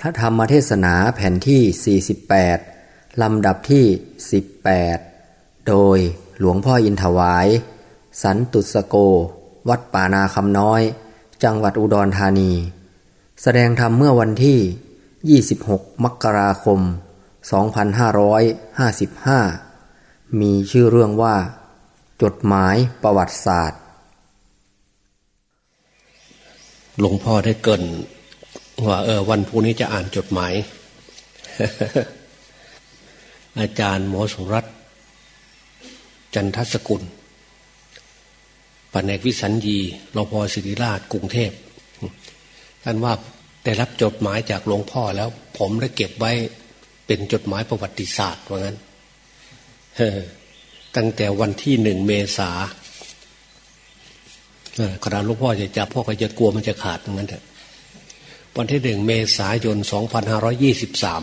พระธรรมเทศนาแผ่นที่ 48 ลำดับที่ 18 โดยหลวงพ่ออินถวาย สันตุสโก วัดป่านาคำน้อย จังหวัดอุดรธานี แสดงธรรมเมื่อวันที่ 26 มกราคม 2555 มีชื่อเรื่องว่า จดหมายประวัติศาสตร์ หลวงพ่อได้เกิน ว่าเออวันพรุ่งนี้จะอ่านจดหมาย อาจารย์หมอสุรัตจันทสกุลปนกวิสัญญีรพศิริราชกรุงเทพท่านว่าได้รับจดหมายจากหลวงพ่อแล้ว ผมได้เก็บไว้เป็นจดหมายประวัติศาสตร์ว่างั้นตั้งแต่วันที่หนึ่งเมษาขณะหลวงพ่อจะจับพ่อก็จะกลัวมันจะขาดงั้นเถอะ วันที่หนึ่งเมษายนสองพันห้าร้อยี่สิบสาม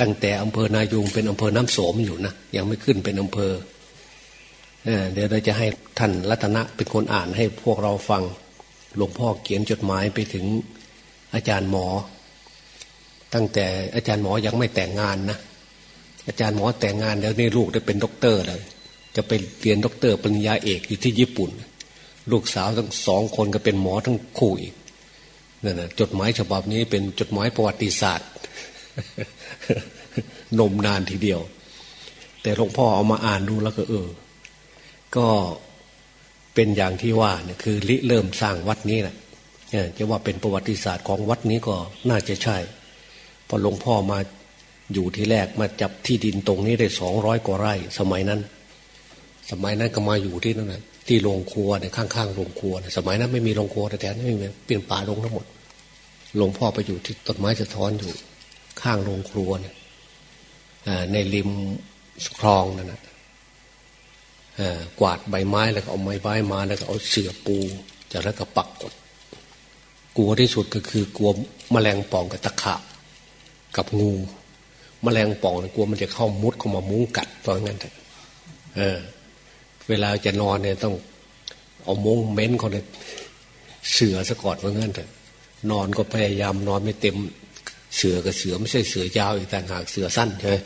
ตั้งแต่อำเภอนายูงเป็นอำเภอน้ำโสมอยู่นะยังไม่ขึ้นเป็นอำเภอเเดี๋ยวเราจะให้ท่านรัตนะเป็นคนอ่านให้พวกเราฟังหลวงพ่อเขียนจดหมายไปถึงอาจารย์หมอ ตั้งแต่อาจารย์หมอยังไม่แต่งงานนะอาจารย์หมอแต่งงานแล้วนี่ลูกได้เป็นด็อกเตอร์เลยจะไปเรียนด็อกเตอร์ปริญญาเอกอยู่ที่ญี่ปุ่น ลูกสาวทั้งสองคนก็เป็นหมอทั้งคู่อีก นั่นนะจดหมายฉบับนี้เป็นจดหมายประวัติศาสตร์ นมนานทีเดียว แต่หลวงพ่อเอามาอ่านดูแล้วก็เออ ก็เป็นอย่างที่ว่าเนี่ยคือริเริ่มสร้างวัดนี้แหละจะว่าเป็นประวัติศาสตร์ของวัดนี้ก็น่าจะใช่พอหลวงพ่อมาอยู่ที่แรกมาจับที่ดินตรงนี้ได้สองร้อยกว่าไร่ สมัยนั้น สมัยนั้นก็มาอยู่ที่นั่นนะ ที่โรงครัวเนี่ยข้างๆโรงครัวสมัยนั้นไม่มีโรงครัวแต่แถวนั้นไม่มีเป็นป่าลงทั้งหมดหลวงพ่อไปอยู่ที่ต้นไม้จะท้อนอยู่ข้างโรงครัวเนี่ยในริมคลองนั่นนะกวาดใบไม้แล้วก็เอาไม้ใบมาแล้วก็เอาเสือปูจากแล้วก็ปักกดกลัวที่สุดก็คือกลัวมแมลงป่องกับตะขาบกับงูมแมลงป่องกลัวมันจะเข้ามุดเข้ามามุ้งกัดเพราะงั้นเออ เวลาจะนอนเนี่ยต้อง เอามุ้งเม้นเขาเนี่ยเสือซะก่อนเพราะงั้นเถอะนอนก็พยายามนอนไม่เต็มเสือกับเสือไม่ใช่เสือยาวอีกแต่หากเสือสั้นใช่ไหม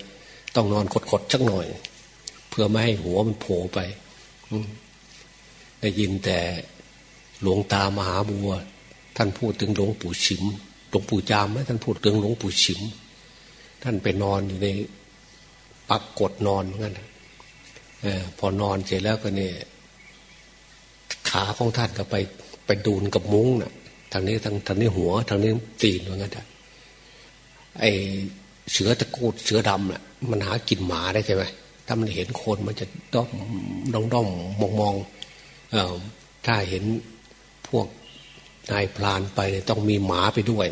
ต้องนอนขดๆสักหน่อย เพื่อไม่ให้หัวมันโผล่ไปได้ยินแต่หลวงตามหาบัว ท่านพูดถึงหลวงปู่ฉิมหลวงปู่จามไหมท่านพูดถึงหลวงปู่ฉิม ท่านไปนอนอยู่ในปักกดนอนเหมือนกัน อพอนอนเสร็จแล้วก็เนี่ยขาของท่านก็ไปไปดูนกับมุ้งนะ่ะทางนี้ทางทางนี้หัวทางนี้ตีนเหมือนกันไอเสือตะกูดเสือดำน่ะ มันหากินหมาได้ใช่ไหมถ้ามันเห็นคนมันจะด้อมด้อมด้อมมองมองเออถ้าเห็นพวกนายพลานไปต้องมีหมาไปด้วย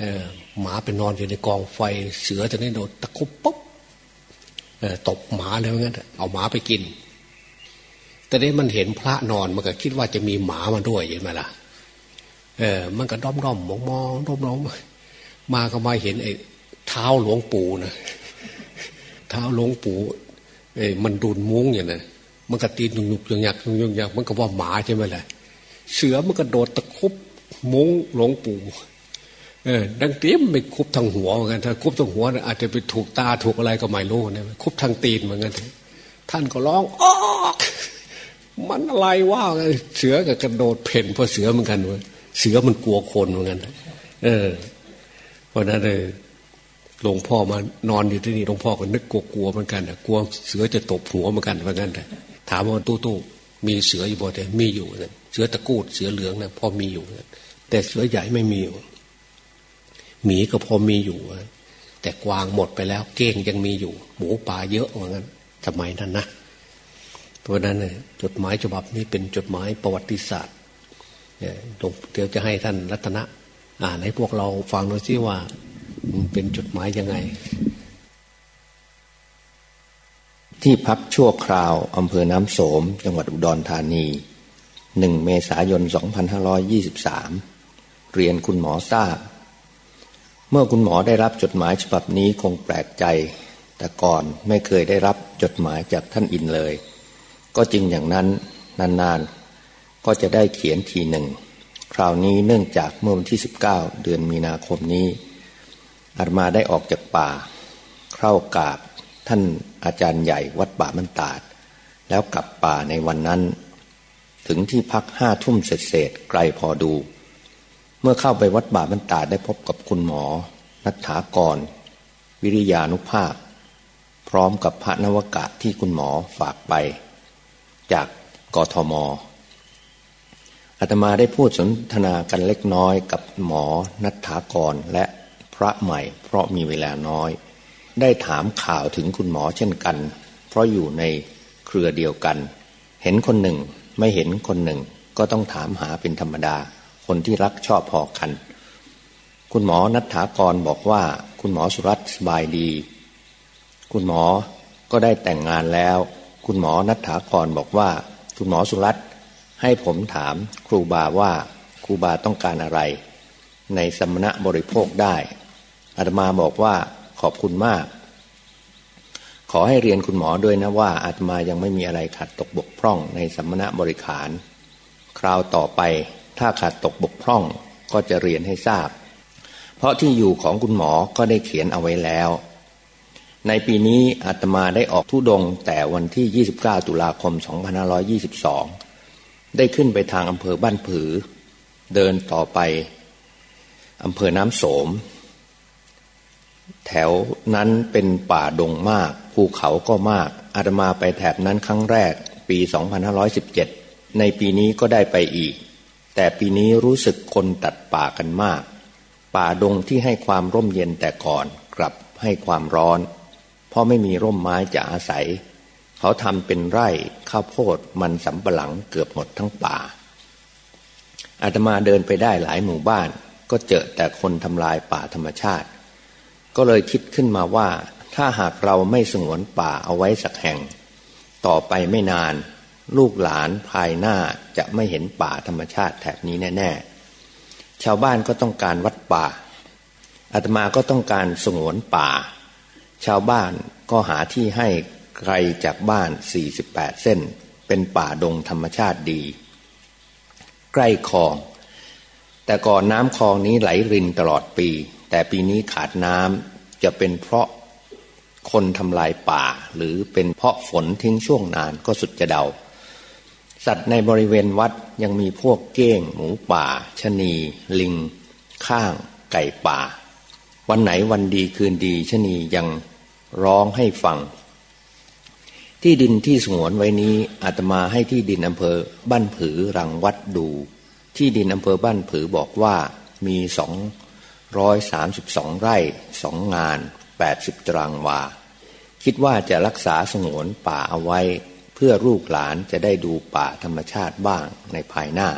เออหมาไปนอนอยู่ในกองไฟเสือจะได้โดนตะคุบปุ๊บ ตบหมาเลยเหมือนกันเอาหมาไปกิน แต่นี้มันเห็นพระนอนมันก็คิดว่าจะมีหมามาด้วยเห็นไหมล่ะเออ มันก็ด้อมด้อมมองมองด้อมด้อมมาก็มาเห็นไอ้เท้าหลวงปู่นะเท้าหลวงปู่เอ้มันดุนมุ้งอย่างนั้นมันก็ตีนยุกยุกยักยุกยักมันก็ว่าหมาใช่ไหมล่ะเสือมันก็โดดตะคุบมุ้งหลวงปู่ เออดังเตี้ยมไปคุบทางหัวเหมือนกันถ้าคุบทางหัวอาจจะไปถูกตาถูกอะไรก็ไม่รู้นะคุบทางตีนเหมือนกันท่านก็ร้องอ๋อมันอะไรว่าเสือกับกระโดดเพ่นเพราะเสือเหมือนกันเว้ยเสือมันกลัวคนเหมือนกันเออ เพราะนั้นเลยหลวงพ่อมานอนอยู่ที่นี่หลวงพ่อก็นึกกลัวๆเหมือนกันกลัวเสือจะตบหัวเหมือนกันเหมือนกันถามว่าตู้ตู้มีเสืออยู่บ่แต่มีอยู่เสือตะกูดเสือเหลืองนะพอมีอยู่แต่เสือใหญ่ไม่มี หมีก็พอมีอยู่ แต่กวางหมดไปแล้วเก้งยังมีอยู่ หมูป่าเยอะเหมือนกันสมัยนั้นนะเพราะนั้นจดหมายฉบับนี้เป็นจดหมายประวัติศาสตร์เดี๋ยวจะให้ท่านรัตนะอ่านให้พวกเราฟังหน่อยสิว่าเป็นจดหมายยังไง ที่พักชั่วคราวอำเภอน้ำโสม จังหวัดอุดรธานีหนึ่งเมษายน 2523 เรียนคุณหมอทราบ เมื่อคุณหมอได้รับจดหมายฉบับนี้คงแปลกใจ แต่ก่อนไม่เคยได้รับจดหมายจากท่านอินเลย ก็จริงอย่างนั้นนานๆ ก็จะได้เขียนทีหนึ่ง คราวนี้เนื่องจากเมื่อวันที่ 19 เดือนมีนาคมนี้อาตมาได้ออกจากป่า เข้ากราบท่านอาจารย์ใหญ่วัดป่ามันตาด แล้วกลับป่าในวันนั้น ถึงที่พักห้าทุ่มเศษไกลพอดู เมื่อเข้าไปวัดป่ามันตาได้พบกับคุณหมอ นัทถากร วิริยานุภาพ พร้อมกับพระนวกะที่คุณหมอฝากไป จากกทมอาตมาได้พูดสนทนากันเล็กน้อยกับหมอนัทถากรและพระใหม่ เพราะมีเวลาน้อย ได้ถามข่าวถึงคุณหมอเช่นกัน เพราะอยู่ในเครือเดียวกัน เห็นคนหนึ่งไม่เห็นคนหนึ่งก็ต้องถามหาเป็นธรรมดา คนที่รักชอบพอกัน คุณหมอนัทถากรบอกว่า คุณหมอสุรัตน์สบายดี คุณหมอก็ได้แต่งงานแล้ว คุณหมอนัทถากรบอกว่า คุณหมอสุรัตน์ให้ผมถามครูบาว่าครูบาต้องการอะไร ในสมณะบริโภคได้อาตมาบอกว่าขอบคุณมาก ขอให้เรียนคุณหมอด้วยนะว่าอาตมายังไม่มีอะไรขาดตกบกพร่องในสมณะบริขาร คราวต่อไป ถ้าขาดตกบกพร่องก็จะเรียนให้ทราบ เพราะที่อยู่ของคุณหมอก็ได้เขียนเอาไว้แล้ว ในปีนี้อาตมาได้ออกทุดงแต่วันที่ 29 ตุลาคม 2522 ได้ขึ้นไปทางอำเภอบ้านผือ เดินต่อไปอำเภอน้ำโสม แถวนั้นเป็นป่าดงมาก ภูเขาก็มาก อาตมาไปแถบนั้นครั้งแรกปี 2517 ในปีนี้ก็ได้ไปอีก แต่ปีนี้รู้สึกคนตัดป่ากันมาก ป่าดงที่ให้ความร่มเย็นแต่ก่อนกลับให้ความร้อน เพราะไม่มีร่มไม้จะอาศัย เขาทำเป็นไร่ข้าวโพดมันสำปะหลังเกือบหมดทั้งป่าอาตมาเดินไปได้หลายหมู่บ้าน ก็เจอแต่คนทำลายป่าธรรมชาติ ก็เลยคิดขึ้นมาว่า ถ้าหากเราไม่สงวนป่าเอาไว้สักแห่ง ต่อไปไม่นาน ลูกหลานภายหน้าจะไม่เห็นป่าธรรมชาติแถบนี้แน่ๆ ชาวบ้านก็ต้องการวัดป่าอาตมาก็ต้องการสงวนป่า ชาวบ้านก็หาที่ให้ไกลจากบ้าน 48 เส้น เป็นป่าดงธรรมชาติดี ใกล้คลอง แต่ก่อนน้ำคลองนี้ไหลรินตลอดปี แต่ปีนี้ขาดน้ำจะเป็นเพราะคนทำลายป่าหรือเป็นเพราะฝนทิ้งช่วงนานก็สุดจะเดา สัตว์ในบริเวณวัดยังมีพวกเก้ง หมูป่าชนี ลิง ข้าง ไก่ป่า วันไหนวันดีคืนดีชนียังร้องให้ฟัง ที่ดินที่สงวนไว้นี้อาตมาให้ที่ดินอำเภอบ้านผือรังวัดดู ที่ดินอำเภอบ้านผือบอกว่ามีสองร้อยสามสิบสองไร่สองงานแปดสิบตารางวา คิดว่าจะรักษาสงวนป่าเอาไว้ พื่อลูกหลานจะได้ดูป่าธรรมชาติบ้างในภายหน้า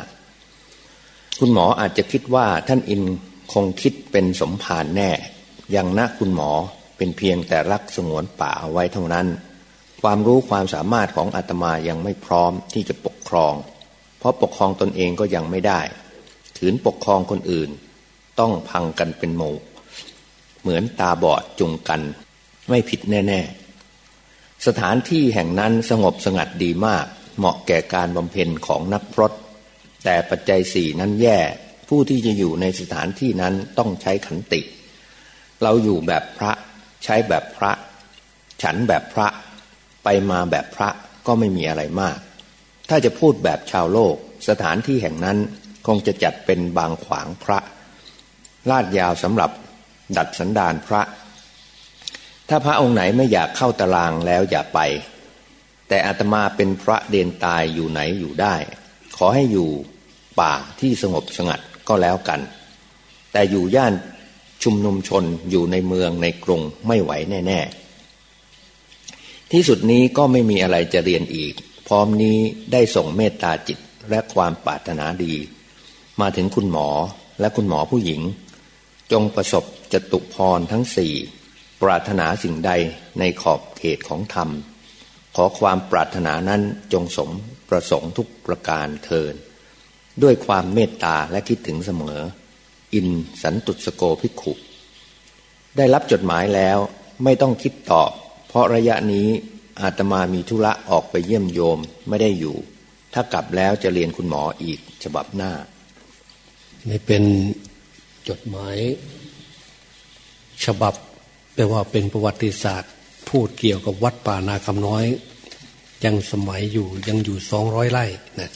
คุณหมออาจจะคิดว่าท่านอินคงคิดเป็นสมภารแน่ ยังนะคุณหมอเป็นเพียงแต่รักสงวนป่าเอาไว้เท่านั้น ความรู้ความสามารถของอาตมายังไม่พร้อมที่จะปกครอง เพราะปกครองตนเองก็ยังไม่ได้ ถืนปกครองคนอื่น ต้องพังกันเป็นหมู่ เหมือนตาบอดจุงกัน ไม่ผิดแน่ ๆ สถานที่แห่งนั้นสงบสงัดดีมาก เหมาะแก่การบำเพ็ญของนักพรตแต่ปัจจัยสี่นั้นแย่ ผู้ที่จะอยู่ในสถานที่นั้นต้องใช้ขันติ เราอยู่แบบพระใช้แบบพระ ฉันแบบพระไปมาแบบพระก็ไม่มีอะไรมาก ถ้าจะพูดแบบชาวโลก สถานที่แห่งนั้นคงจะจัดเป็นบางขวางพระ ลาดยาวสำหรับดัดสันดานพระ ถ้าพระองค์ไหนไม่อยากเข้าตารางแล้วอย่าไป แต่อาตมาเป็นพระเดนตายอยู่ไหนอยู่ได้ ขอให้อยู่ป่าที่สงบสงัดก็แล้วกัน แต่อยู่ย่านชุมนุมชนอยู่ในเมืองในกรุงไม่ไหวแน่ ๆ ที่สุดนี้ก็ไม่มีอะไรจะเรียนอีก พร้อมนี้ได้ส่งเมตตาจิตและความปรารถนาดี มาถึงคุณหมอและคุณหมอผู้หญิง จงประสบจตุพรทั้งสี่ ปรารถนาสิ่งใดในขอบเขตของธรรม ขอความปรารถนานั้นจงสมประสงค์ทุกประการเทิน ด้วยความเมตตาและคิดถึงเสมอ อินสันตุสโกภิกขุได้รับจดหมายแล้วไม่ต้องคิดตอบ เพราะระยะนี้อาตมามีธุระออกไปเยี่ยมโยมไม่ได้อยู่ ถ้ากลับแล้วจะเรียนคุณหมออีกฉบับหน้า นี่เป็นจดหมาย ฉบับ แปลว่าเป็นประวัติศาสตร์ พูดเกี่ยวกับวัดป่านาคำน้อย ยังสมัยอยู่ยังอยู่สองร้อยไร่นะ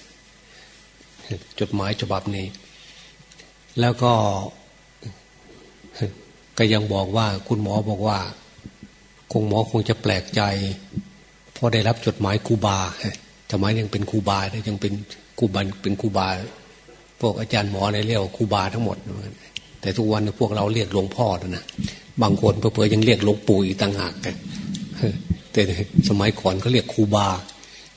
จดหมายฉบับนี้ แล้วก็ ก็ยังบอกว่าคุณหมอบอกว่า คงหมอคงจะแปลกใจพอได้รับจดหมายครูบาสมัยยังเป็นครูบายังเป็นครูบาเป็นครูบาพวกอาจารย์หมอในเรียกครูบาทั้งหมด แต่ทุกวันพวกเราเรียกหลวงพ่อนะ บางคนเพื่อยังเรียกหลวงปู่อีกต่างหากกันแต่สมัยก่อนเขาเรียกครูบา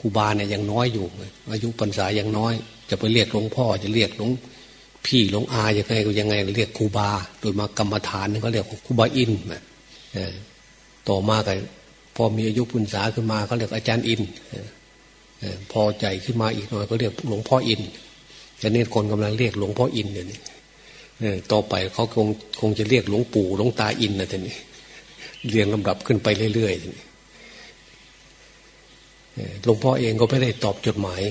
ครูบาเนี่ยยังน้อยอยู่ อายุพรรษายังน้อย จะไปเรียกหลวงพ่อจะเรียกหลวงพี่หลวงอาอย่างไงก็ยังไง เรียกครูบา โดยมากรรมฐานเขาเรียกครูบาอินนะต่อมากันพอมีอายุพรรษาขึ้นมาเขาเรียกอาจารย์อินพอใจขึ้นมาอีกหน่อยก็เรียกหลวงพ่ออินแต่นี่คนกำลังเรียกหลวงพ่ออินเดี๋ยวนี้ ต่อไปเขาคงคงจะเรียกหลวงปู่หลวงตาอินนะท่านนี่เรียงลำดับขึ้นไปเรื่อยๆหลวงพ่อเองก็ไม่ได้ตอบจดหมาย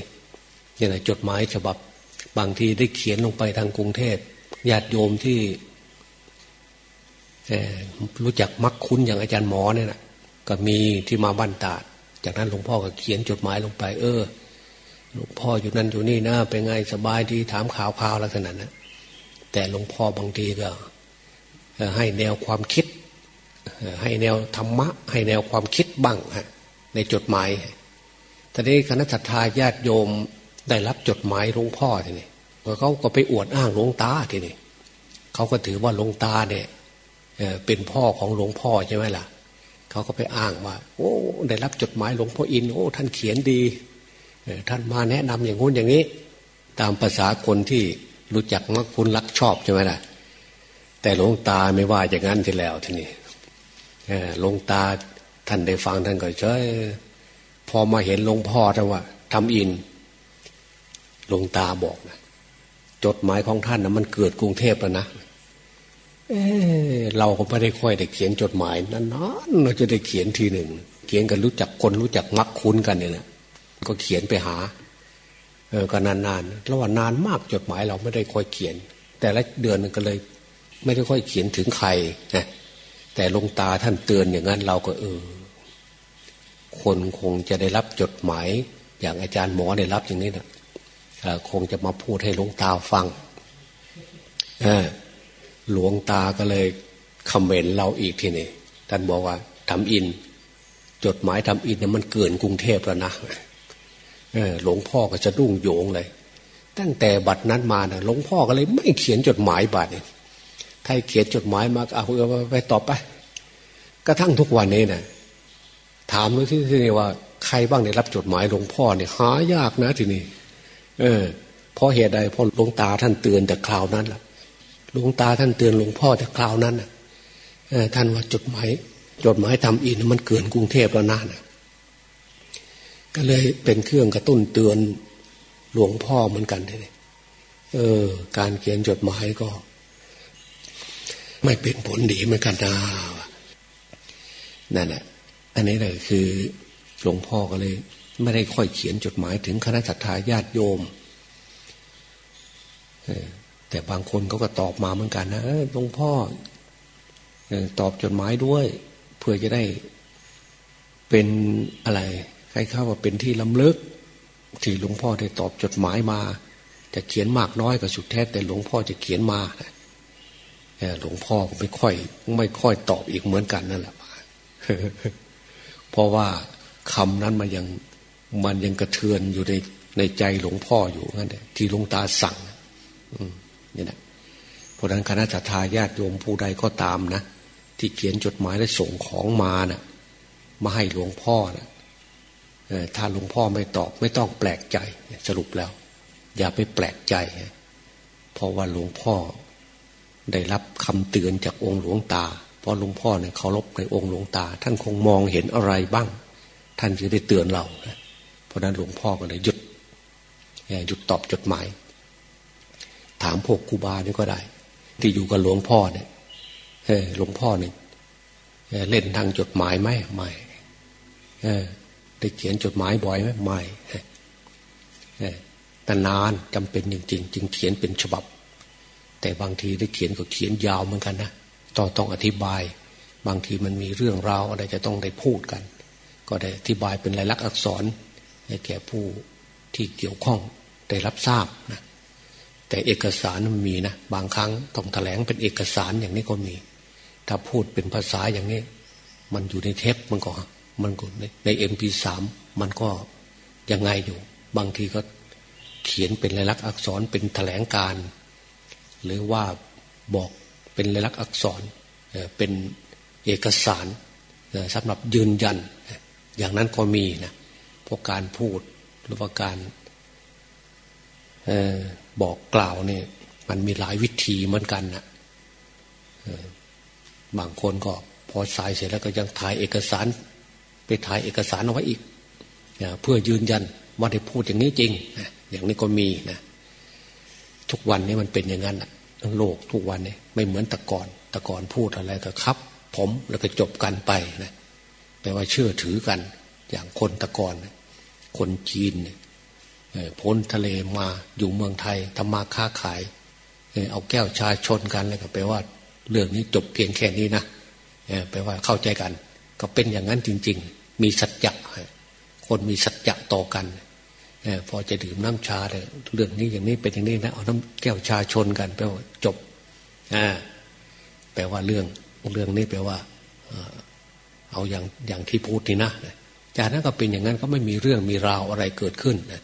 อย่างไรจดหมายฉบับ บางทีได้เขียนลงไปทางกรุงเทพญาติโยมที่รู้จักมักคุ้นอย่างอาจารย์หมอเนี่ยนะก็มีที่มาบ้านตาด จากนั้นหลวงพ่อก็เขียนจดหมายลงไป เออหลวงพ่ออยู่นั่นอยู่นี่นะเป็นไงสบายดีถามข่าวข่าวลักษณะนะ แต่หลวงพ่อบางทีก็ให้แนวความคิด ให้แนวธรรมะ ให้แนวความคิดบ้างฮะในจดหมายตอนนี้คณะสัตยาญาติโยมได้รับจดหมายหลวงพ่อทีนี้เขาก็ไปอวดอ้างหลวงตาทีนี้เขาก็ถือว่าหลวงตาเนี่ยเป็นพ่อของหลวงพ่อใช่ไหมล่ะเขาก็ไปอ้างว่า โอ้ได้รับจดหมายหลวงพ่ออินโอ้ท่านเขียนดีท่านมาแนะนำอย่างงู้นอย่างนี้ ตามภาษาคนที่ รู้จักมักคุณรักชอบใช่ไหมล่ะ แต่หลวงตาไม่ว่าอย่างนั้นทีแล้วทีนี้หลวงตาท่านได้ฟังท่านก็เฉยพอมาเห็นหลวงพ่อท่านว่าทำอินหลวงตาบอกนะจดหมายของท่านนะมันเกิดกรุงเทพแล้วนะเเราก็ไม่ได้ค่อยได้เขียนจดหมายนานๆเราจะได้เขียนทีหนึ่งเขียนกันรู้จักคนรู้จักมักคุ้นกันเนี่ยนะก็เขียนไปหา เออก็นานๆแล้วว่านานมากจดหมายเราไม่ได้ค่อยเขียน แต่ละเดือนก็เลย ไม่ได้ค่อยเขียนถึงใครนะแต่ลงตาท่านเตือนอย่างนั้นเราก็เออ คนคงจะได้รับจดหมาย อย่างอาจารย์หมอได้รับอย่างนี้นะคงจะมาพูดให้ลงตาฟังหลวงตาก็เลยคอมเมนต์เราอีกทีนี่ท่านบอกว่าทำอิน จดหมายทำอินเนี่ยมันเกินกรุงเทพแล้วนะ หลวงพ่อก็จะดุ้งโยงเลย ตั้งแต่บัดนั้นมานะหลวงพ่อก็เลยไม่เขียนจดหมายบัดเนี่ยถ้าเขียนจดหมายมาเอาไปตอบไป กระทั่งทุกวันนี้นะถามดูที่ที่นี่ว่า ใครบ้างได้รับจดหมายหลวงพ่อเนี่ยหายากนะทีนี้เออเพราะเหตุใดเพราะหลวงตาท่านเตือนแต่คราวนั้นแหละหลวงตาท่านเตือนหลวงพ่อแต่คราวนั้นนะท่านว่าจดหมายจดหมายทำอินมันเกินกรุงเทพแล้วนะนะ ก็เลยเป็นเครื่องกระตุ้นเตือนหลวงพ่อเหมือนกันเลยเออ การเขียนจดหมายก็ ไม่เป็นผลดีเหมือนกันนะนั่นแหละอันนี้เลยคือหลวงพ่อก็เลย ไม่ได้ค่อยเขียนจดหมายถึงคณะสัตยาญาติโยมแต่บางคนเขาก็ตอบมาเหมือนกันนะหลวงพ่อตอบจดหมายด้วย เพื่อจะได้เป็นอะไร ใครเข้าว่าเป็นที่ล้ำลึก ที่หลวงพ่อได้ตอบจดหมายมา จะเขียนมากน้อยก็สุดแท้แต่หลวงพ่อจะเขียนมาหลวงพ่อไม่ค่อย ไม่ค่อยตอบอีกเหมือนกันนั่นแหละเพราะว่าคำนั้นมันยังมันยังกระเทือนอยู่ในในใจหลวงพ่ออยู่นั่นที่หลวงตาสั่งนี่นะเพราะนั้นคณะทาญาติโยมผู้ใดก็ตามนะที่เขียนจดหมายและส่งของมานะ่ะมาให้หลวงพ่อนะ ถ้าหลวงพ่อไม่ตอบไม่ต้องแปลกใจสรุปแล้ว อย่าไปแปลกใจ เพราะว่าหลวงพ่อได้รับคำเตือนจากองค์หลวงตา เพราะหลวงพ่อเนี่ยเคารพในองค์หลวงตา ท่านคงมองเห็นอะไรบ้าง ท่านจะได้เตือนเราเพราะนั้นหลวงพ่อก็เลยหยุดหยุดตอบจดหมาย ถามพวกครูบานี่ก็ได้ ที่อยู่กับหลวงพ่อเนี่ยหลวงพ่อเนี่ยเล่นทางจดหมายไหมไม่ ได้เขียนจดหมายบ่อยไหมไม่แต่นานจำเป็นจริงๆจึงเขียนเป็นฉบับ แต่บางทีได้เขียนก็เขียนยาวเหมือนกันนะต้องต้องอธิบาย บางทีมันมีเรื่องราวอะไรจะต้องได้พูดกัน ก็ได้อธิบายเป็นลายลักษณ์อักษรให้แก่ผู้ที่เกี่ยวข้องได้รับทราบนะแต่เอกสารมันมีนะบางครั้งต้องแถลงเป็นเอกสารอย่างนี้ก็มี ถ้าพูดเป็นภาษาอย่างนี้ มันอยู่ในเทปมันก็ มันก็ในเอ็มพีสามมันก็ยังไงอยู่ บางทีก็เขียนเป็นลายลักษณ์อักษรเป็นแถลงการ หรือว่าบอกเป็นลายลักษณ์อักษรเป็นเอกสารสำหรับยืนยัน อย่างนั้นก็มีนะเพราะการพูดหรือว่าการบอกกล่าวเนี่ยมันมีหลายวิธีเหมือนกันนะบางคนก็พอสายเสร็จแล้วก็ยังถ่ายเอกสาร ไปถ่ายเอกสารเอาไว้อีกเพื่อยืนยันว่าได้พูดอย่างนี้จริงอย่างนี้ก็มีนะทุกวันนี้มันเป็นอย่างนั้นนะโลกทุกวันนี้ไม่เหมือนแต่ก่อนแต่ก่อนพูดอะไรก็ครับ ผมแล้วก็จบกันไปนะแปลว่าเชื่อถือกัน อย่างคนตะกอนคนจีนพ้นทะเลมาอยู่เมืองไทยทำมาค้าขาย เอาแก้วชาชนกันแล้วก็แปลว่า เรื่องนี้จบเพียงแค่นี้นะแปลว่าเข้าใจกัน ก็เป็นอย่างนั้นจริง ๆ มีสัจจะคนมีสัจจะต่อกันพอจะดื่มน้ำชาเลยเรื่องนี้อย่างนี้เป็นอย่างนี้นะเอาน้ำแก้วชาชนกันแปลว่าจบอ่าแปลว่าเรื่องเรื่องนี้แปลว่าเอาอย่างอย่างที่พูดนี่นะจากนั้นก็เป็นอย่างนั้นก็ไม่มีเรื่องมีราวอะไรเกิดขึ้นนะ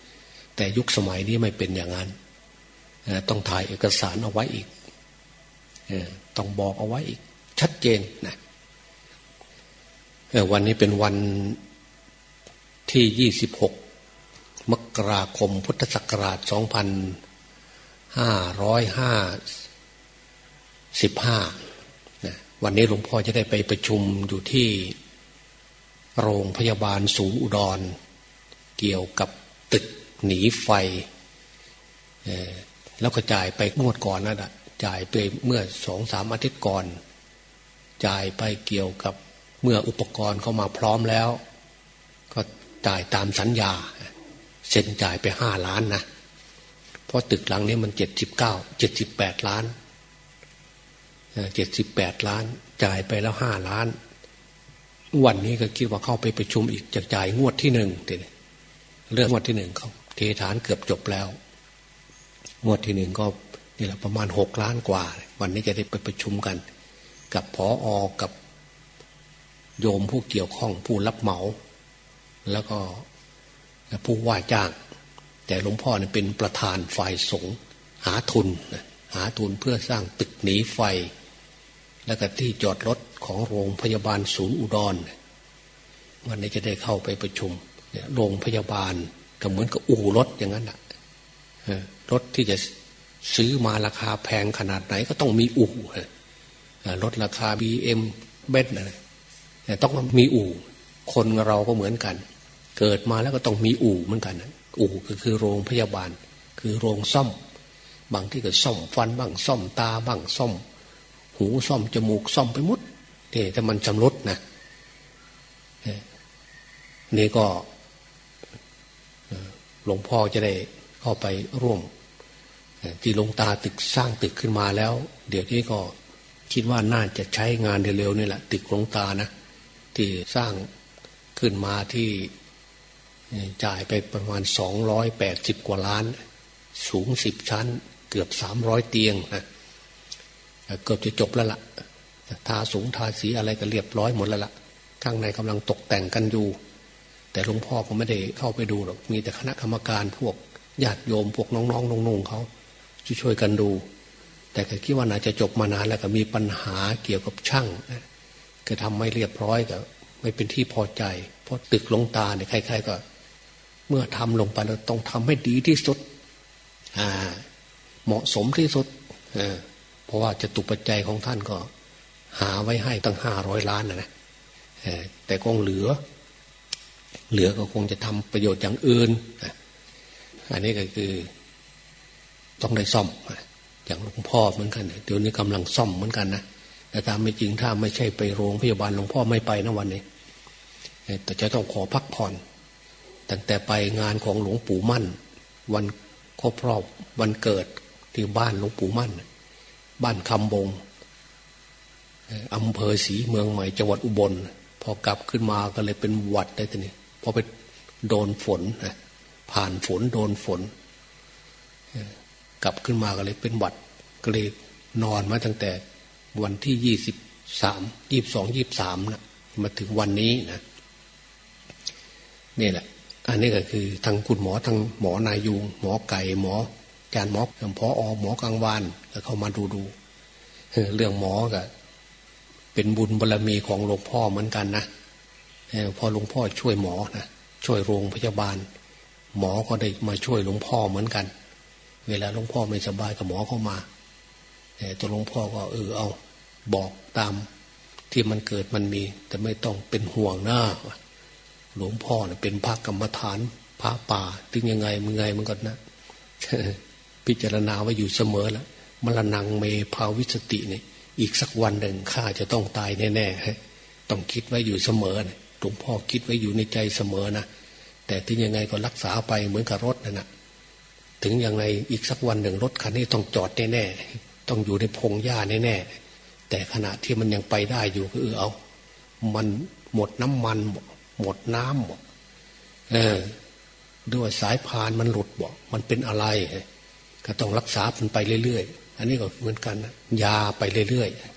แต่ยุคสมัยนี้ไม่เป็นอย่างนั้นต้องถ่ายเอกสารเอาไว้อีกต้องบอกเอาไว้อีก ชัดเจนนะ วันนี้เป็นวันที่ยี่สิบหกมกราคมพุทธศักราชสองพันห้าร้อยห้าสิบห้าวันนี้หลวงพ่อจะได้ไปประชุมอยู่ที่โรงพยาบาลศูนย์อุดร เกี่ยวกับตึกหนีไฟ แล้วก็จ่ายไปงวดก่อนนั่ะจ่ายไปเมื่อสองสามอาทิตย์ก่อน จ่ายไปเกี่ยวกับ เมื่ออุปกรณ์เข้ามาพร้อมแล้ว ก็จ่ายตามสัญญาเซ็นจ่ายไปห้าล้านนะเพราะตึกหลังนี้มันเจ็ดสิบเก้าเจ็ดสิบแปดล้านเจ็ดสิบแปดล้าน จ่ายไปแล้วห้าล้าน วันนี้ก็คิดว่าเข้าไปประชุมอีกจะจ่ายงวดที่หนึ่งเรื่องงวดที่หนึ่งเขาเทฐานเกือบจบแล้ว งวดที่หนึ่งก็นี่แหละประมาณหกล้านกว่า วันนี้จะได้ไปประชุมกัน กับพออกับ โยมผู้เกี่ยวข้องผู้รับเหมา แล้วก็ผู้ว่าจ้าง แต่หลวงพ่อเนี่ยเป็นประธานฝ่ายสงฆ์หาทุน หาทุนเพื่อสร้างตึกหนีไฟ แล้วก็ที่จอดรถของโรงพยาบาลศูนย์อุดร วันนี้จะได้เข้าไปประชุมโรงพยาบาลก็เหมือนกับอู่รถอย่างนั้นแหละรถที่จะซื้อมาราคาแพงขนาดไหนก็ต้องมีอู่รถราคาบีเอ็มเบนอะไร ต้องมีอู่ คนเราก็เหมือนกัน เกิดมาแล้วก็ต้องมีอู่เหมือนกัน อู่ก็คือโรงพยาบาล คือโรงซ่อม บางที่ก็ซ่อมฟันบ้างซ่อมตาบ้างซ่อม หูซ่อมจมูกซ่อมไปหมดแต่มันจำรุดนะนี่ก็หลวงพ่อจะได้เข้าไปร่วม ที่ลงตาตึกสร้างตึกขึ้นมาแล้ว เดี๋ยวนี้ก็คิดว่าน่าจะใช้งานเร็วๆนี่แหละ ตึกลงตานะ ที่สร้างขึ้นมาที่จ่ายไปประมาณสองร้อยแปดสิบกว่าล้าน สูงสิบชั้น เกือบสามร้อยเตียงนะเกือบจะจบแล้วละ่ะทาสูงทาสีอะไรก็เรียบร้อยหมดแล้วละ่ะข้างในกำลังตกแต่งกันอยู่ แต่หลวงพ่อก็ไม่ได้เข้าไปดูหรอกมีแต่คณะกรรมการพวกญาติโยมพวกน้องๆนุ่งๆเขาช่วยกันดู แต่ก็คิดว่าน่าจะจบมานานแล้วก็มีปัญหาเกี่ยวกับช่าง ก็ทำไม่เรียบร้อยก็ไม่เป็นที่พอใจ เพราะตึกลงตาเนี่ยใครๆก็ เมื่อทำลงไปแล้วต้องทำให้ดีที่สุดอ่าเหมาะสมที่สุดเพราะว่าจะตุปัจจัยของท่านก็ หาไว้ให้ตั้งห้าร้อยล้านนะนะแต่ก็เหลือ เหลือก็คงจะทำประโยชน์อย่างอื่นอันนี้ก็คือ ต้องได้ซ่อมอย่างหลวงพ่อเหมือนกัน เดี๋ยวนี้กำลังซ่อมเหมือนกันนะ แต่ตามไม่จริงถ้าไม่ใช่ไปโรงพยาบาลหลวงพ่อไม่ไปนะวันนี้แต่จะต้องขอพักผ่อน ตั้งแต่ไปงานของหลวงปู่มั่น วันครบรอบวันเกิดที่บ้านหลวงปู่มั่น บ้านคำบงอำเภอศรีเมืองใหม่จังหวัดอุบล พอกลับขึ้นมาก็เลยเป็นหวัดได้ทีนี้พอไปโดนฝนผ่านฝนโดนฝน กลับขึ้นมาก็เลยเป็นหวัดก็เลยนอนมาตั้งแต่ วันที่ยี่สิบสามยี่บสองยี่บสามนะมาถึงวันนี้นะนี่แหละ อันนี้ก็คือทางคุณหมอทางหมอนายูงหมอไก่หมอจานหมอพออหมอกลางวานแล้วเข้ามาดูดูเรื่องหมอก็เป็นบุญบารรมีของหลวงพ่อเหมือนกันนะพอหลวงพ่อช่วยหมอนะช่วยโรงพยาบาล หมอก็ได้มาช่วยหลวงพ่อเหมือนกัน เวลาหลวงพ่อไม่สบายกับหมอเข้ามา ต่ตัวหลวงพ่อก็เออเอาบอกตามที่มันเกิดมันมี แต่ไม่ต้องเป็นห่วงหน้าหลวงพ่อเนะเป็นพระกรรมฐานพระป่าถึงยังไงมึงไงมันก็นะพิจารณาไว้อยู่เสมอแล้วมรณงเมภาวิสติเนี่ยอีกสักวันหนึ่งข้าจะต้องตายแน่ๆต้องคิดไว้อยู่เสมอนะหลวงพ่อคิดไว้อยู่ในใจเสมอนะแต่ถึงยังไงก็รักษาไปเหมือนกับรถนั่นนะถึงยังไงอีกสักวันหนึ่งรถคันนี้ต้องจอดแน่ๆ ต้องอยู่ในพงหญ้าแน่ๆแต่ขณะที่มันยังไปได้อยู่ก็เออเอา มันหมดน้ำมันหมดน้ำหมดเออด้วยสายพานมันหลุดบอกมันเป็นอะไร ก็ต้องรักษามันไปเรื่อยๆ อันนี้ก็เหมือนกันนะยาไปเรื่อยๆ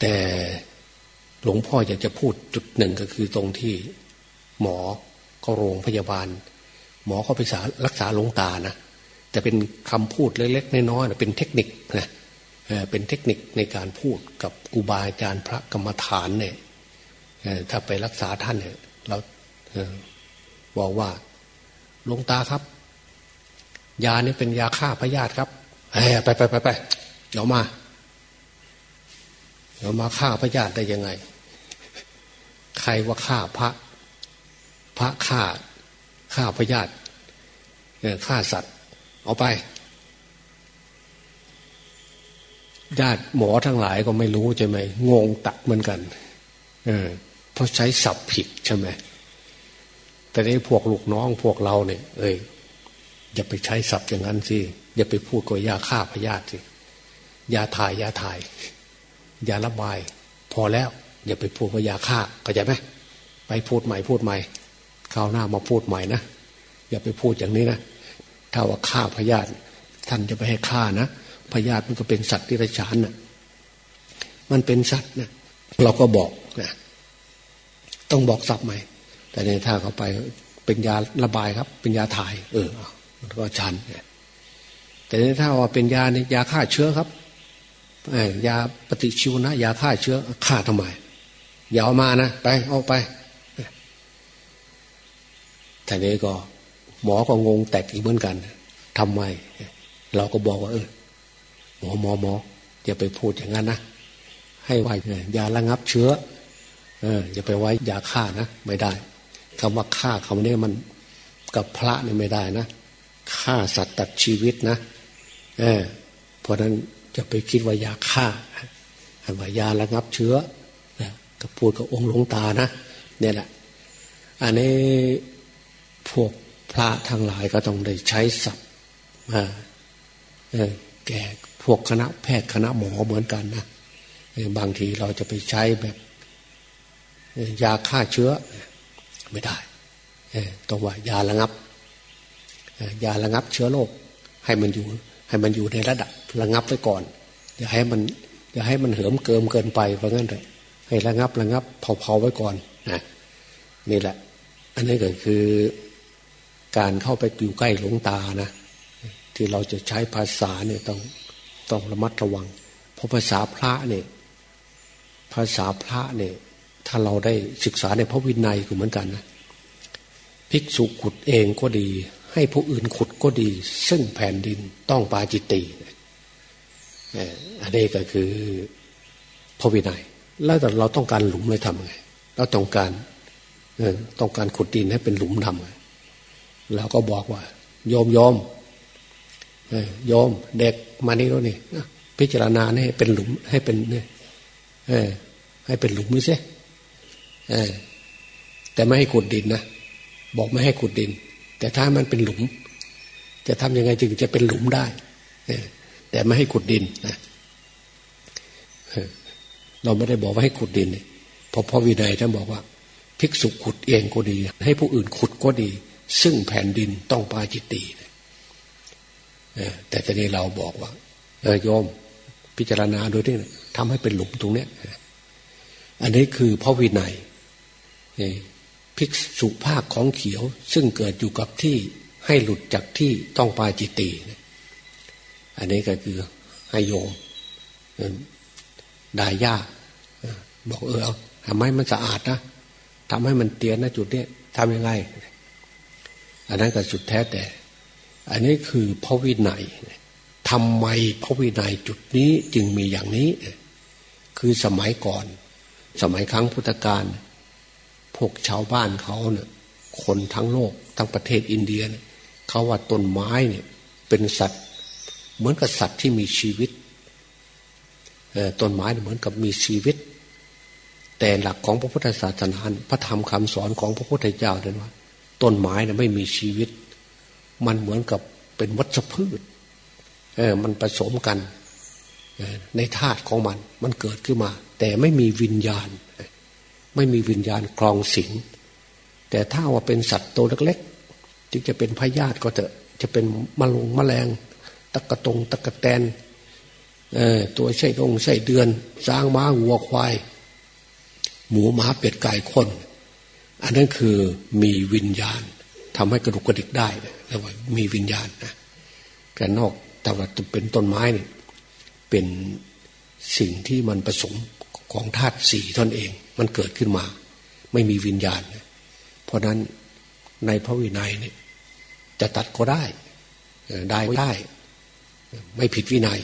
แต่หลวงพ่ออยากจะพูดจุดหนึ่งก็คือตรงที่ หมอก็โรงพยาบาล หมอเขาไปรักษาลงตานะ แต่เป็นคำพูดเล็กๆน้อยๆเป็นเทคนิคนะเป็นเทคนิคในการพูดกับกูบาอาจารย์พระกรรมฐานเนี่ยถ้าไปรักษาท่านเนี่ยเราบอกว่าลงตาครับ ยานี่เป็นยาฆ่าพยาธิครับไปไปไปไปเดี๋ยวมาเดี๋ยวมาฆ่าพยาธิได้ยังไง ใครว่าฆ่าพระ พระฆ่าฆ่าพยาธิฆ่าสัตว์ เอาไปญาติหมอทั้งหลายก็ไม่รู้ใช่ไหมงงตักเหมือนกัน เออ เพราะใช้ศัพท์ผิดใช่ไหมแต่ในพวกลูกน้องพวกเราเนี่ย เอ้ยอย่าไปใช้ศัพท์อย่างนั้นสิอย่าไปพูดกับยาฆ่าพยาธิสิยาถ่ายยาถ่ายยาระบาย พอแล้ว อย่าไปพูดว่ายาฆ่าเข้าใจไหมไปพูดใหม่พูดใหม่คราวหน้ามาพูดใหม่นะอย่าไปพูดอย่างนี้นะ ถ้าว่าฆ่าพยาธิท่านจะไปให้ฆ่านะพยาธิมันก็เป็นสัตว์ที่ไรฉานนะ่ะมันเป็นสัตว์นะเราก็บอกนะต้องบอกสับใหม่ แต่ในถ้าเขาไปเป็นยาระบายครับ เป็นยาถ่าย เออ มันก็ชันแต่ในถ้าว่าเป็นยาในยาฆ่าเชื้อครับยาปฏิชีวนะยาฆ่าเชื้อฆ่าทำไมอย่าเอามานะไปเอาไปแต่นี้ก็ หมอก็งงแตกอีกเหมือนกันทำไม เราก็บอกว่า เออ หมอหมอหมออย่าไปพูดอย่างนั้นนะให้ไว้ยาระงับเชื้อ เอออย่าไปไว้ยาฆ่านะไม่ได้คำว่าฆ่าคำนี้มันกับพระนี่ไม่ได้นะฆ่าสัตว์ตัดชีวิตนะเออเพราะนั้นจะไปคิดว่ายาฆ่าว่ายาระงับเชื้อก็พูดกับองค์หลวงตานะเนี่ยแหละอันนี้พวก พระทั้งหลายก็ต้องได้ใช้ศัพท์มาแก่พวกคณะแพทย์คณะหมอเหมือนกันนะบางทีเราจะไปใช้แบบยาฆ่าเชื้อไม่ได้ต้องว่ายาระงับยาระงับเชื้อโรคให้มันอยู่ ให้มันอยู่ในระดับระงับไว้ก่อนอย่าให้มันอย่าให้มันเหิมเกิมเกินไปเพราะงั้นเถอะให้ระงับระงับเผาๆไว้ก่อนนะนี่แหละ อันนี้ก็คือ การเข้าไปอยู่ใกล้หลวงตานะ ที่เราจะใช้ภาษาเนี่ยต้องต้องระมัดระวัง เพราะภาษาพระเนี่ยภาษาพระเนี่ยถ้าเราได้ศึกษาในพระวินัยก็เหมือนกันนะภิกษุขุดเองก็ดี ให้ผู้อื่นขุดก็ดี ซึ่งแผ่นดินต้องปาจิตตีอันนี้ก็คือพระวินัย แล้วแต่เราต้องการหลุมเลยทำไงเราต้องการต้องการขุดดินให้เป็นหลุมทำไง เราก็บอกว่า โยมโยมโยมเด็กมานี่แล้วนี่พิจารณาให้เป็นหลุมให้เป็นเนี่ยให้เป็นหลุมไม่ใช่แต่ไม่ให้ขุดดินนะบอกไม่ให้ขุดดิน แต่ถ้ามันเป็นหลุม จะทำยังไงจึงจะเป็นหลุมได้แต่ไม่ให้ขุดดินนะเราไม่ได้บอกว่าให้ขุดดินเพราะพระวินัยท่านบอกว่า ภิกษุขุดเองก็ดี ให้ผู้อื่นขุดก็ดี ซึ่งแผ่นดินต้องปาจิตตีแต่ตอนนี้เราบอกว่าเออโยมพิจารณาโดยที่ทำให้เป็นหลุมตรงเนี้ยอันนี้คือพระวินัยภิกษุภาคของเขียว ซึ่งเกิดอยู่กับที่ให้หลุดจากที่ต้องปาจิตตีอันนี้ก็คือให้โยมดายาบอกเออเอาทำให้มันสะอาดนะทำให้มันเตียนนะจุดนี้ทำยังไง อันนั้นก็สุดแท้แต่ อันนี้คือพระวินัยทำไมพระวินัยจุดนี้จึงมีอย่างนี้ คือสมัยก่อน สมัยครั้งพุทธกาลพวกชาวบ้านเขาเนี่ยคนทั้งโลกทั้งประเทศอินเดียเนี่ยเขาว่าต้นไม้เนี่ย เป็นสัตว์ เหมือนกับสัตว์ที่มีชีวิตต้นไม้เหมือนกับมีชีวิต แต่หลักของพระพุทธศาสนาพระธรรมคำสอนของพระพุทธเจ้าเนว่า ต้นไม้เนี่ยไม่มีชีวิต มันเหมือนกับเป็นวัชพืช เออ มันผสมกันในธาตุของมัน มันเกิดขึ้นมา แต่ไม่มีวิญญาณ ไม่มีวิญญาณคลองสิงแต่ถ้าว่าเป็นสัตว์ตัวเล็กๆจึงจะเป็นพยาธิก็จะจะเป็นมะลงมแมลงตะกะตงตะกะแตนเออตัวใช่องใช่เดือน สร้างม้าวัวควาย หมูหมาเป็ดไก่คน อันนั้นคือมีวิญญาณทำให้กระดุกกระดิกได้เรียกว่ามีวิญญาณนะแต่นอกแต่ว่าเป็นต้นไม้เนี่ยเป็นสิ่งที่มันผสมของธาตุสี่ตนเอง มันเกิดขึ้นมา ไม่มีวิญญาณเพราะนั้นในพระวินัยเนี่ยจะตัดก็ได้ ได้ได้ ไม่ผิดวินัย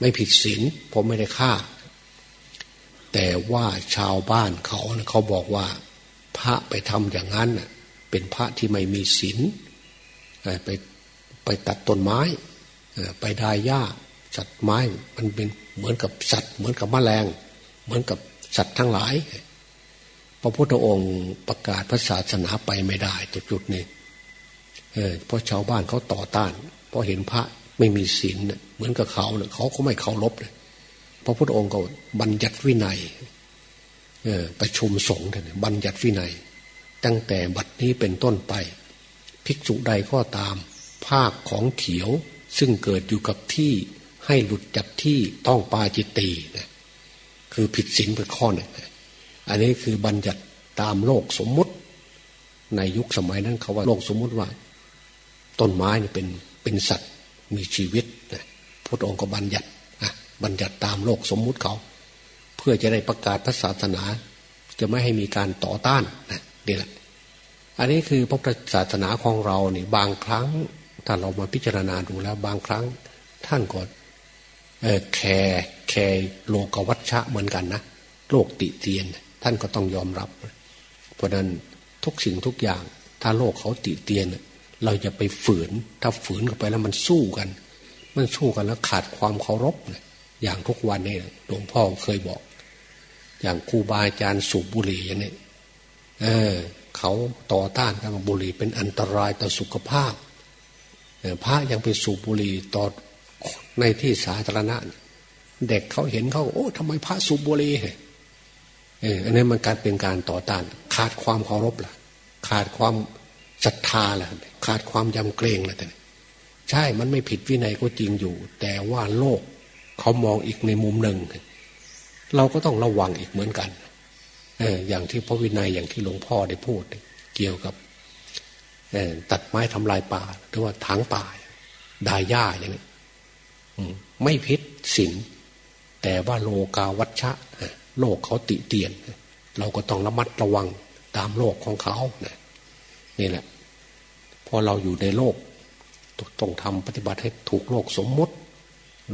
ไม่ผิดศีลผมไม่ได้ฆ่า แต่ว่าชาวบ้านเขาเขาบอกว่า พระไปทำอย่างนั้นเป็นพระที่ไม่มีศีลไปไปตัดต้นไม้ไปดายหญ้าสัตว์ไม้มันเป็นเหมือนกับสัตว์เหมือนกับแมลง เหมือนกับสัตว์ทั้งหลาย พระพุทธองค์ประกาศพระศาสนาไปไม่ได้จุดจุดนี้เพราะชาวบ้านเขาต่อต้าน เพราะเห็นพระไม่มีศีลเหมือนกับเขาเนี่ยเขาก็ไม่เคารพเลยพระพุทธองค์ก็บัญญัติวินัย ประชุมสงฆ์เนี่ยบัญญัติวินัย ตั้งแต่บัดนี้เป็นต้นไป ภิกษุใดก็ตาม ภาคของเขียวซึ่งเกิดอยู่กับที่ให้หลุดจากที่ต้องปาจิตตีนะคือผิดศีลเป็นข้อหนึ่งอันนี้คือบัญญัติตามโลกสมมุติ ในยุคสมัยนั้นเขาว่าโลกสมมุติว่า ต้นไม้เนี่ยเป็นเป็นสัตว์มีชีวิตนะพุทธองค์ก็บัญญัตินะบัญญัติตามโลกสมมุติเขา เพื่อจะได้ประกาศพระศาสนา จะไม่ให้มีการต่อต้านนะนี่แหละ อันนี้คือพระศาสนาของเราเนี่ยบางครั้งถ้าเรามาพิจารณาดูแล้ว บางครั้งท่านก็แคร์แคร์โลกวัชชะเหมือนกันนะโลกติเตียน ท่านก็ต้องยอมรับ เพราะนั้นทุกสิ่งทุกอย่าง ถ้าโลกเขาติเตียน เราจะไปฝืน ถ้าฝืนเข้าไปแล้วมันสู้กัน มันสู้กันแล้วขาดความเคารพ อย่างทุกวันนี้หลวงพ่อเคยบอก อย่างครูบาอาจารย์สูบบุหรี่อย่างนี้เออ เขาต่อต้านการบุหรี่เป็นอันตรายต่อสุขภาพพระยังไปสูบบุหรี่ต่อในที่สาธารณะ เด็กเขาเห็นเขาโอ้ทำไมพระสูบบุหรี่เอออันนี้มันการเป็นการต่อต้าน ขาดความเคารพล่ะ ขาดความศรัทธาแหละขาดความยำเกรงแหละแต่ใช่มันไม่ผิดวินัยก็จริงอยู่ แต่ว่าโลกเขามองอีกในมุมหนึ่ง เราก็ต้องระวังอีกเหมือนกันเอออย่างที่พระวินัยอย่างที่หลวงพ่อได้พูด เกี่ยวกับตัดไม้ทำลายป่าหรือว่าถางป่าดายหญ้าอย่างนี้ไม่พิษศีลแต่ว่าโลกาวัชชะ โลกเขาติเตียน เราก็ต้องระมัดระวังตามโลกของเขานะนี่แหละ พอเราอยู่ในโลก ต้องทำปฏิบัติให้ถูกโลกสมมติ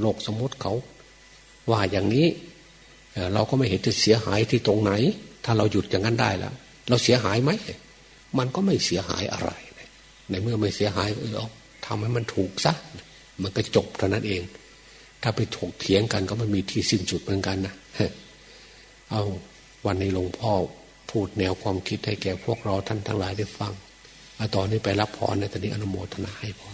โลกสมมติเขา ว่าอย่างนี้ เราก็ไม่เห็นจะเสียหายที่ตรงไหน ถ้าเราหยุดอย่างนั้นได้แล้ว เราเสียหายไหม มันก็ไม่เสียหายอะไร ในเมื่อไม่เสียหายเออทำให้มันถูกซะมันก็จบเท่านั้นเอง ถ้าไปถกเถียงกันก็ไม่มีที่สิ้นสุดเหมือนกันนะเอาวันในหลวงพ่อพูดแนวความคิดให้แก่พวกเราท่านทั้งหลายได้ฟังอาตอนนี้ไปรับพรในตอนนี้อนุโมทนาให้พร